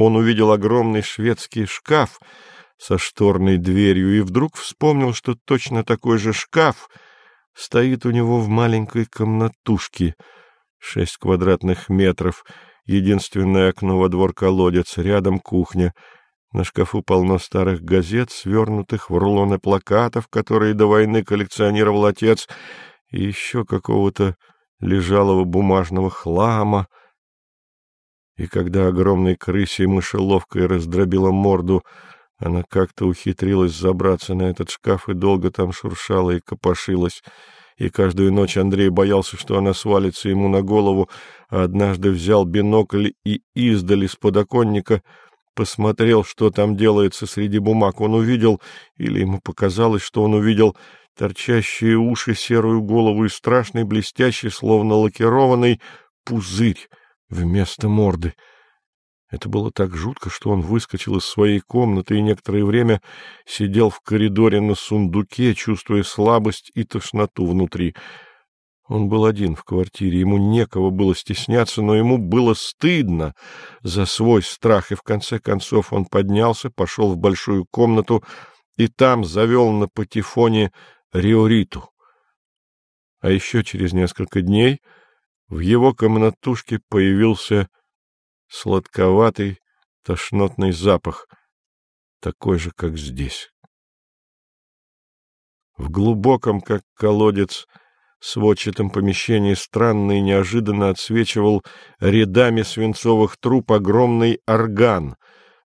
Он увидел огромный шведский шкаф со шторной дверью и вдруг вспомнил, что точно такой же шкаф стоит у него в маленькой комнатушке, шесть квадратных метров, единственное окно во двор-колодец, рядом кухня. На шкафу полно старых газет, свернутых в рулоны плакатов, которые до войны коллекционировал отец, и еще какого-то лежалого бумажного хлама — и когда огромной крысе мышеловкой раздробила морду, она как-то ухитрилась забраться на этот шкаф и долго там шуршала и копошилась. И каждую ночь Андрей боялся, что она свалится ему на голову, а однажды взял бинокль и издали с подоконника посмотрел, что там делается среди бумаг. Он увидел, или ему показалось, что он увидел торчащие уши, серую голову и страшный, блестящий, словно лакированный пузырь вместо морды. Это было так жутко, что он выскочил из своей комнаты и некоторое время сидел в коридоре на сундуке, чувствуя слабость и тошноту внутри. Он был один в квартире, ему некого было стесняться, но ему было стыдно за свой страх, и в конце концов он поднялся, пошел в большую комнату и там завел на патефоне Риориту. А еще через несколько дней в его комнатушке появился сладковатый тошнотный запах, такой же, как здесь. В глубоком, как колодец, сводчатом помещении странно и неожиданно отсвечивал рядами свинцовых труб огромный орган,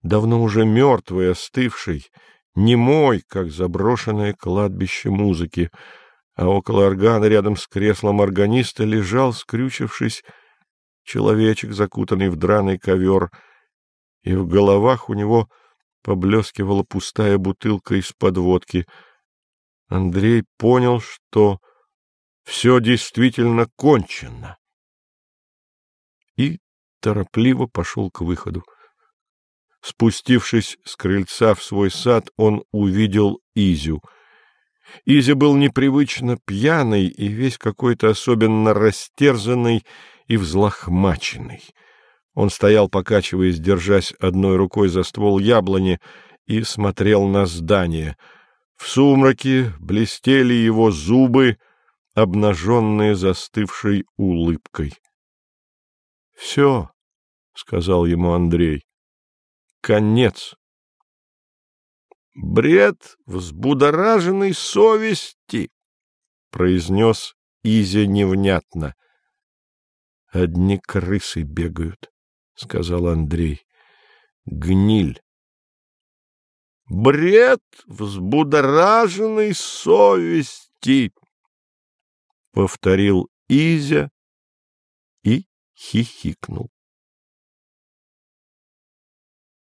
давно уже мертвый, остывший, немой, как заброшенное кладбище музыки — а около органа рядом с креслом органиста лежал, скрючившись, человечек, закутанный в драный ковер, и в головах у него поблескивала пустая бутылка из-под водки. Андрей понял, что все действительно кончено, и торопливо пошел к выходу. Спустившись с крыльца в свой сад, он увидел Изю — Изя был непривычно пьяный и весь какой-то особенно растерзанный и взлохмаченный. Он стоял, покачиваясь, держась одной рукой за ствол яблони, и смотрел на здание. В сумраке блестели его зубы, обнаженные застывшей улыбкой. — Все, — сказал ему Андрей, — конец. — Бред взбудораженной совести, — произнес Изя невнятно. — Одни крысы бегают, — сказал Андрей. — Гниль. — Бред взбудораженной совести, — повторил Изя и хихикнул.